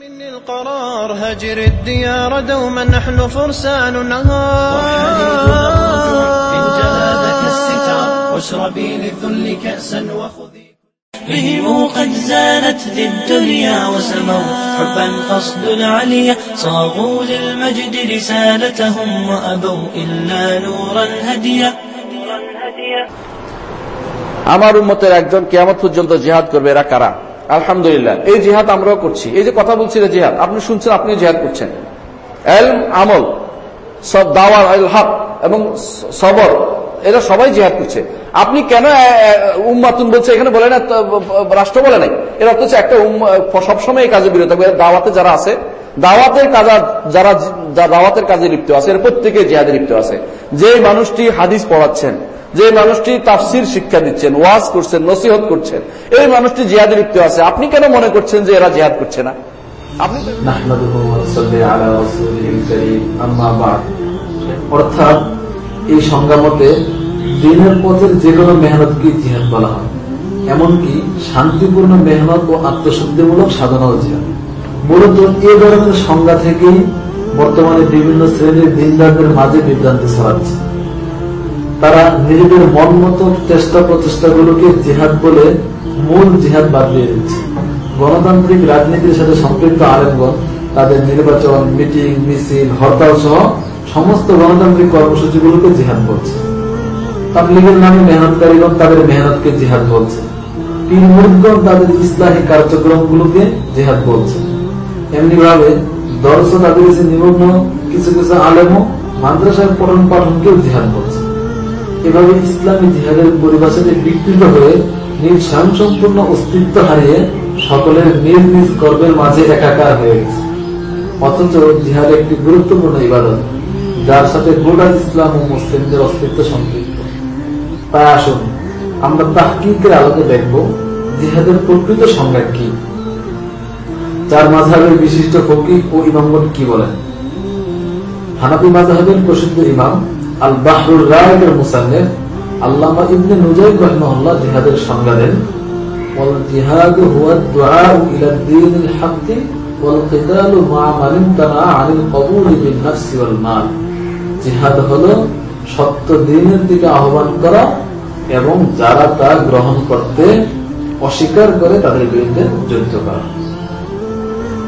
مني القرار هجر الديار دوما نحن فرسان نهار إن جلادك الستار واشربي للذل كأسا وخذي بهم قد زانت للدنيا وسموا حبا قصد العليا صاغوا للمجد رسالتهم وأبوا إلا نورا هديا আমার উম্মতের একজন কেয়ামত পর্যন্ত জিহাদ করবে এরা কারা আলহামদুলিল্লাহ। এই জিহাদ আমরাও করছি। এই যে কথা বলছি না জিহাদ, আপনি শুনছেন আপনি জিহাদ করছেন। এলম, আমল, সব দাওয়ার আল হক এবং সবর, এরা সবাই জিহাদ করছে। আপনি কেন উম্মাতুন বলছে, এখানে বলে না রাষ্ট্র বলে নাই। এর অর্থ হচ্ছে একটা সবসময় এই কাজে বিরত থাকবে। দাওয়াতে যারা আছে দাওয়াতের কাজ যারা দাওয়াতের কাজে লিপ্ত আছে, এর প্রত্যেকে জিহাদে লিপ্ত আছে। যে মানুষটি হাদিস পড়াচ্ছেন, যে মানুষটি তাফসির শিক্ষা দিচ্ছেন, ওয়াজ করছেন, নসিহত করছেন, এই মানুষটি জিহাদে লিপ্ত আছে। আপনি কেন মনে করছেন যে এরা জিহাদ করছে না? অর্থাৎ এই সংজ্ঞা মতে দিনের পথের যে কোনো মেহনতকে জিহাদ বলা হয়। এমনকি শান্তিপূর্ণ মেহনত ও আত্মশুদ্ধিমূলক সাধনাও জিহাদ। মূলত এ ধরনের সংজ্ঞা থেকেই বর্তমানে বিভিন্ন শ্রেণির দিনদারদের মাঝে বিভ্রান্তি ছড়াচ্ছে। তারা নিজেদের মন মতো চেষ্টা প্রচেষ্টাগুলোকে জিহাদ বলে মূল জিহাদ বাদ দিয়ে দিচ্ছে। গণতান্ত্রিক রাজনীতির সাথে সম্পৃক্ত আলেমগণ তাদের নির্বাচন, মিটিং, মিছিল, হরতাল সহ সমস্ত গণতান্ত্রিক কর্মসূচিগুলোকে জিহাদ বলছে। তাবলিগের নামে মেহনতকারীগণ তাদের মেহনতকে জিহাদ বলছে। পীর মুরিদগণ তাদের ইসলাহী কার্যক্রমগুলোকে জিহাদ বলছে। এমনি ভাবে দর্শ তাদের কাছে নিমগ্ন, কিছু কিছু আলেমও মাদ্রাসার পঠন পাঠনকেও জিহাদ বলছে এভাবে ইসলামী জিহাদের পরিভাষাতে বিকৃত হয়ে নিজ স্বয়ংসম্পূর্ণ অস্তিত্ব হারিয়ে সকলের নিজ নিজ কর্মের মাঝে একাকার হয়ে গেছে। অথচ জিহাদ একটি গুরুত্বপূর্ণ ইবাদত, যার সাথে গোটা ইসলাম ও মুসলিমদের অস্তিত্ব সম্পৃক্ত। তাই আসুন, আমরা তাহকিকের আলোকে দেখব জিহাদের প্রকৃত সংজ্ঞা কি। চার মাঝহের বিশিষ্ট ফকির ও ইমামগণ কি বলেন? হানাফি মাযহাবের প্রসিদ্ধ ইমাম আল বাহরুর রায়ের মুসান্নিফ আল্লামা ইবনে জিহাদের সংজ্ঞা দেন আহ্বান করা এবং যারা তা গ্রহণ করতে অস্বীকার করে তাদের বিরুদ্ধে যুদ্ধ করা।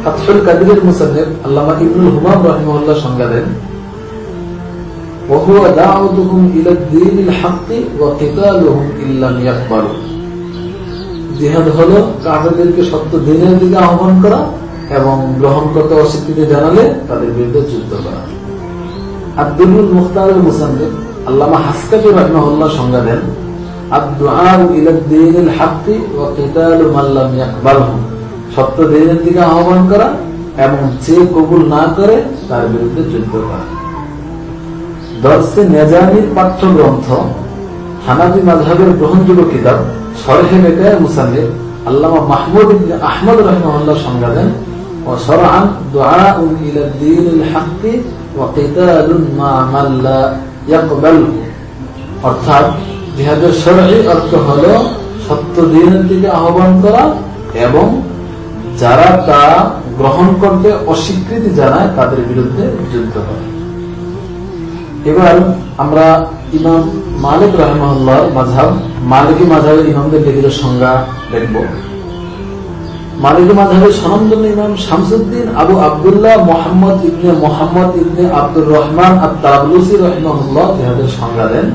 ফাতহুল কাদিরের মুসান্নিফ আল্লামা ইবনুল হুমাম রাহিমাহুল্লাহ সংজ্ঞা দেন وهو دعوتهم إلى الدين الحق وقتالهم إن لم يقبلوا জিহাদ হলো কাফেরদেরকে সত্য দিনের দিকে আহ্বান করা এবং গ্রহণ করতে অস্বীকৃতি জানালে তাদের বিরুদ্ধে যুদ্ধ করা আব্দুল মুখতারের মুসান্নিফ আল্লামা হাসকাবি রাহিমাহুল্লাহ সংজ্ঞা দেন আদ-দুআউ ইলা দ্বীনিল হাক্কি ওয়া কিতালু মান লাম ইয়াকবালহু সত্যদেবের দিকে আহ্বান করা এবং যে কবুল না করে তার বিরুদ্ধে যুদ্ধ করা। দর্শে নেজামির হানাবি মাঝহের গ্রহণযোগ্য কিতাব সরহে বেকায় মুসান্নিফ আল্লামা মাহমুদ আহমদ রহমাল্লাহ সংজ্ঞা দেন অর্থ হলো সত্য আহ্বান করা এবং যারা তা গ্রহণ করতে অস্বীকৃতি জানায় তাদের বিরুদ্ধে যুদ্ধ করা এবার আমরা ইমাম মালিক রহমাল্লাহ মাঝাব মালিকী মাঝাবের ইমামদের লিখিত সংজ্ঞা দেখব। মালিকী মাঝাবের সনন্দন ইমাম শামসুদ্দিন আবু আবদুল্লাহ মোহাম্মদ ইবনে মোহাম্মদ ইবনে আব্দুর রহমান আর তাবলুসি রহমাহুল্লাহ জিহাদের সংজ্ঞা দেন।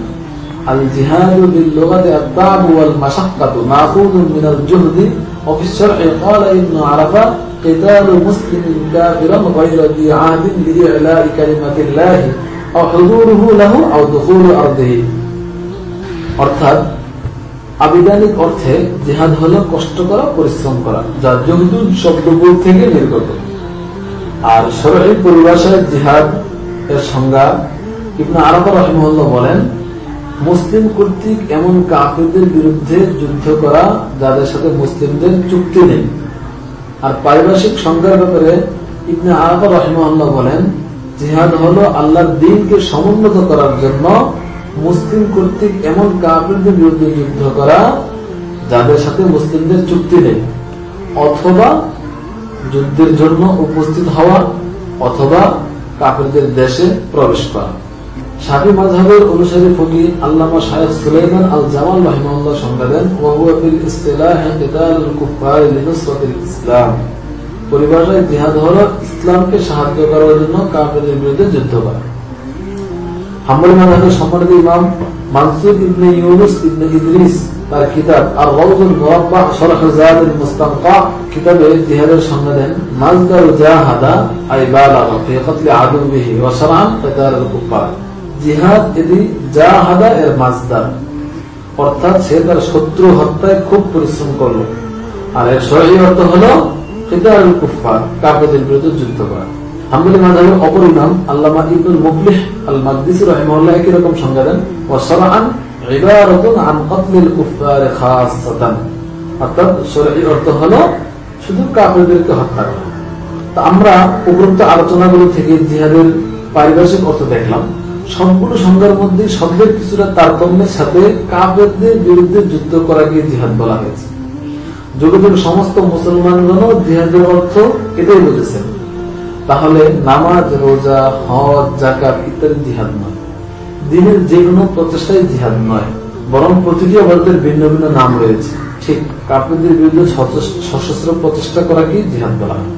আল জিহাদু বিল লুগাতি আত-তা'ব ওয়াল মাশাক্কাতু মাখুযুন মিনাল জুহদি ওয়া ফি الشرع قال ابن عرفة قتال مسلم كافرا غير ذي عهد لإعلاء كلمة الله أو حضوره له أو دخول أرضه অর্থাৎ আবিধানিক অর্থে জিহাদ হলো কষ্ট করা পরিশ্রম করা যা জহদুদ শব্দবোধ থেকে নির্গত আর সরকারি পরিভাষায় জিহাদ এর সংজ্ঞা ইবনে আরবা রহমুল্লাহ বলেন মুসলিম কর্তৃক এমন কাফিরদের বিরুদ্ধে যুদ্ধ করা যাদের সাথে মুসলিমদের চুক্তি নেই। আর পারিভাষিক সংজ্ঞার ব্যাপারে ইবনে আরবা রহমুল্লাহ বলেন, জিহাদ হলো আল্লাহর দিনকে সমুন্নত করার জন্য মুসলিম কর্তৃক এমন কাফিরদের বিরুদ্ধে যুদ্ধ করা যাদের সাথে মুসলিমদের চুক্তি নেই। অথবা যুদ্ধের জন্য উপস্থিত হওয়া, অথবা কাফেরদের দেশে প্রবেশ করা। সাফি মাঝহের অনুসারী ফকি আল্লামা শাহেদ সুলাইমান আল জামাল রহিমাল্লাহ সংজ্ঞা দেন ইসলাম। পরিভাষায় জিহাদ হলো ইসলামকে সাহায্য করার জন্য কাফেরদের বিরুদ্ধে যুদ্ধ করা। হাম্বলি মাযহাবের সম্মানিত ইমাম মানসুর ইবনে ইউনুস ইবনে ইদ্রিস তার কিতাব আর রাউজুল মুরাব্বা শরহ জাদুল মুস্তানকা কিতাবে জিহাদের সংজ্ঞা দেন মাজদার জাহাদা, আই বালাগা ফি আদুবিহি ওয়া শারআন আল কুফার জিহাদ এদি জাহাদা এর মাজদার অর্থাৎ সে তার শত্রু হত্যায় খুব পরিশ্রম করল। আর এর সহি অর্থ হলো কিতাল বিরুদ্ধে যুদ্ধ করা। হাম্বলি আল্লামা আল একই রকম সংজ্ঞা দেন অর্থাৎ অর্থ হলো শুধু হত্যা আমরা উপরোক্ত আলোচনাগুলো থেকে জিহাদের পারিভাষিক অর্থ দেখলাম। সম্পূর্ণ সংজ্ঞার মধ্যে শব্দের কিছুটা তারতম্যের সাথে কাফেরদের বিরুদ্ধে যুদ্ধ করাকে জিহাদ বলা হয়েছে। জগতের সমস্ত মুসলমানগণও জিহাদের অর্থ এটাই বুঝেছেন তাহলে নামাজ, রোজা, হজ জাকাত ইত্যাদি জিহাদ নয়। দিনের যে কোনো প্রচেষ্টাই জিহাদ নয়। বরং প্রতিটি অবরোধের ভিন্ন ভিন্ন নাম রয়েছে। ঠিক কাপড়দের বিরুদ্ধে সশস্ত্র প্রচেষ্টা করাকে জিহাদ বলা হয়।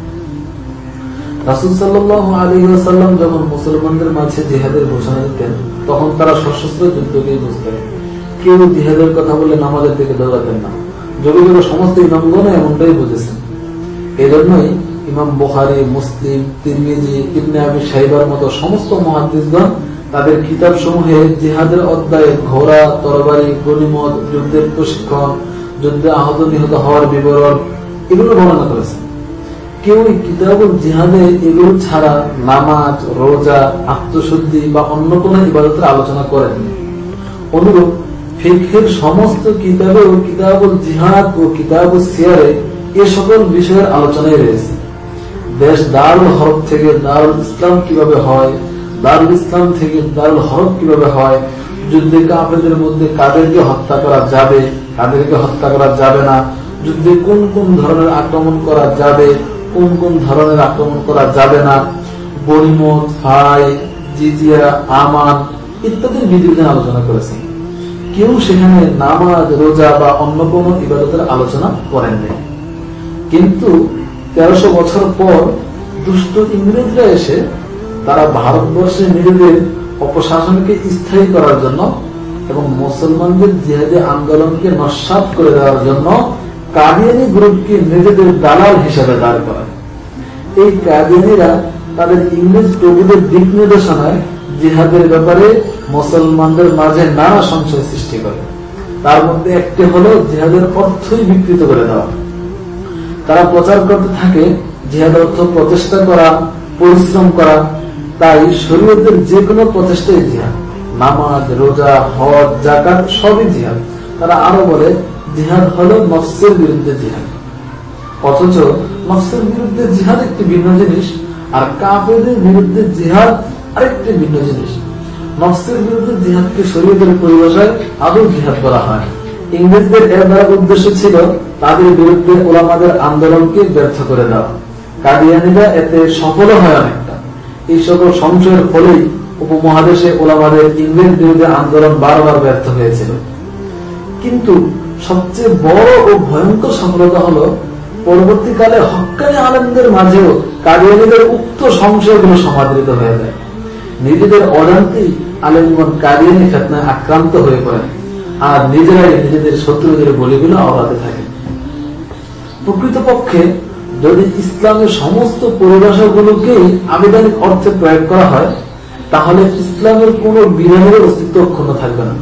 রাসুল যখন মুসলমানদের মাঝে জিহাদের ঘোষণা দিতেন, তখন তারা সশস্ত্র যুদ্ধকেই বুঝতেন। কেউ জিহাদের কথা বলে নামাজের দৌড়াতেন না। সমস্ত এমনটাই বুঝেছেন। এই জন্যই ইমাম মুসলিম, তিরমিজি, ইবনে মতো সমস্ত মহাদিসগণ তাদের কিতাব সমূহে জিহাদের অধ্যায়ে ঘোড়া, তরবারি গণিমত যুদ্ধের প্রশিক্ষণ, যুদ্ধে আহত নিহত হওয়ার বিবরণ এগুলো বর্ণনা করেছেন। কেউ কিতাবুল জিহাদে এগুলো ছাড়া নামাজ, রোজা, আত্মশুদ্ধি বা অন্য কোন ইবাদতের আলোচনা করেন অনুরূপ ফিকের সমস্ত কিতাবে ও কিতাবুল জিহাদ ও কিতাবুল সিয়ারে এ সকল বিষয়ের আলোচনায় রয়েছে। দেশ দারুল হরফ থেকে দারুল ইসলাম কীভাবে হয়, দারুল ইসলাম থেকে দারুল হরফ কীভাবে হয়, যুদ্ধে কাফেরদের মধ্যে কাদেরকে হত্যা করা যাবে, কাদেরকে হত্যা করা যাবে না, যুদ্ধে কোন কোন ধরনের আক্রমণ করা যাবে কোন কোন ধরনের আক্রমণ করা যাবে না। গরিমত ফাই জিজিয়া আমান ইত্যাদির বিধিবিধান আলোচনা করেছেন। কেউ সেখানে নামাজ, রোজা বা অন্য কোন ইবাদতের আলোচনা করেন নাই। কিন্তু তেরোশো বছর পর দুষ্ট ইংরেজরা এসে তারা ভারতবর্ষে নিজেদের অপশাসনকে স্থায়ী করার জন্য এবং মুসলমানদের জিহাদি আন্দোলনকে নস্বাত করে দেওয়ার জন্য কাদিয়ানি গ্রুপকে নিজেদের দালাল হিসাবে দাঁড় করায়। এই কাদিয়ানিরা তাদের ইংরেজ প্রভুদের দিক নির্দেশনায় জিহাদের ব্যাপারে মুসলমানদের মাঝে নানা সংশয় সৃষ্টি করে। তার মধ্যে একটি হলো জিহাদের অর্থই বিকৃত করে দেওয়া। তারা প্রচার করতে থাকে জিহাদ অর্থ প্রচেষ্টা করা, পরিশ্রম করা। তাই শরীয়তের যে কোনো প্রচেষ্টাই জিহাদ। নামাজ, রোজা, হজ জাকাত সবই জিহাদ। তারা আরও বলে জিহাদ হলো নফসের বিরুদ্ধে জিহাদ। অথচ নফসের বিরুদ্ধে জিহাদ একটি ভিন্ন জিনিস, আর কাফেরদের বিরুদ্ধে জিহাদ আরেকটি ভিন্ন জিনিস। নফসের বিরুদ্ধে জিহাদকে শরীয়তের পরিভাষায় আদৌ জিহাদ করা হয়। ইংরেজদের এর দ্বারা উদ্দেশ্য ছিল তাদের বিরুদ্ধে ওলামাদের আন্দোলনকে ব্যর্থ করে দেওয়া। কাদিয়ানিরা এতে সফল হয় অনেকটা। এই সকল সংশয়ের ফলেই উপমহাদেশে ওলামাদের ইংরেজ বিরুদ্ধে আন্দোলন বারবার ব্যর্থ হয়েছিল। কিন্তু সবচেয়ে বড় ও ভয়ঙ্কর সফলতা হলো, পরবর্তীকালে হকানি আলমদের মাঝেও কাদিয়ানিদের উক্ত সংশয়গুলো সমাদৃত হয়ে যায়। নিজেদের অজান্তেই আলেমগণ কাদিয়ানি ফেতনায় আক্রান্ত হয়ে পড়েন আর নিজেরাই নিজেদের শত্রুদের বলিগুলো আওড়াতে থাকে প্রকৃতপক্ষে, যদি ইসলামের সমস্ত পরিভাষাগুলোকেই আবেদনিক অর্থে প্রয়োগ করা হয়, তাহলে ইসলামের কোন বিধানের অস্তিত্ব অক্ষুণ্ণ থাকবে না।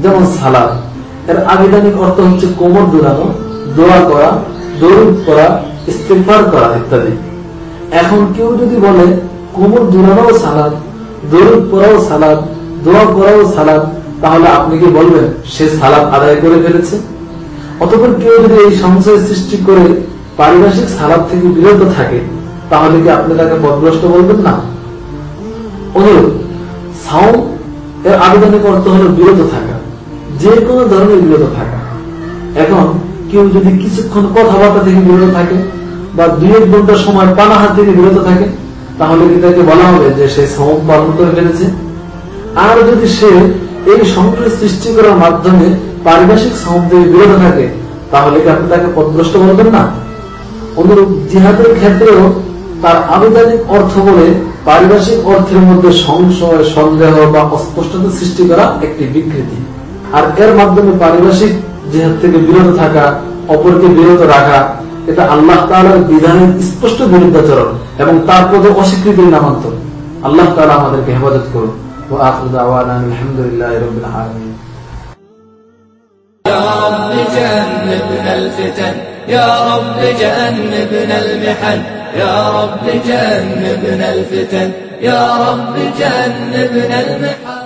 যেমন সালাদ। এর আবেদনিক অর্থ হচ্ছে কোমর দোলানো দোয়া করা দৌড় করা ইস্তেফার করা ইত্যাদি। এখন কেউ যদি বলে, কোমর দোলানোও সালাদ দৌড় করাও সালাদ, দোয়া করাও সালাদ, তাহলে আপনি কি বলবেন, সে সালাদ আদায় করে ফেলেছে? অতপর কেউ যদি এই সংশয় সৃষ্টি করে পারিভাষিক সালাদ থেকে বিরত থাকে, তাহলে কি আপনি তাকে পদভ্রষ্ট বলবেন না? অনুরূপ সাউম এর আবেদনিক অর্থ হলো বিরত থাকা। যে কোনো ধরনের বিরত থাকা। এখন কেউ যদি কিছুক্ষণ কথাবার্তা থেকে বিরত থাকে বা দুই এক ঘণ্টা সময় পানাহার থেকে বিরত থাকে, তাহলে কি তাকে বলা হবে যে সে সম পালন করে ফেলেছে? আর যদি সে এই সংকট সৃষ্টি করার মাধ্যমে পারিভাষিক সম থেকে বিরত থাকে, তাহলে কি আপনি তাকে পদভ্রষ্ট বলবেন না? অনুরূপ জিহাদের ক্ষেত্রেও তার আবেদনিক অর্থ বলে পারিভাষিক অর্থের মধ্যে সংশয়, সন্দেহ বা অস্পষ্টতা সৃষ্টি করা একটি বিকৃতি। আর এর মাধ্যমে পারিভাষিক জিহাদ থেকে বিরত থাকা অপরকে বিরত রাখা এটা আল্লাহ তালার বিধানের স্পষ্ট বিরুদ্ধাচরণ এবং তার পদে অস্বীকৃতির নামান্তর আল্লাহ তালা আমাদেরকে হেফাজত করুন ও আফরুদ আওয়ান আলহামদুলিল্লাহ রবিল আলমিন يا رب جنبنا الفتن يا رب جنبنا المحن يا رب جنبنا الفتن يا رب جنبنا المحن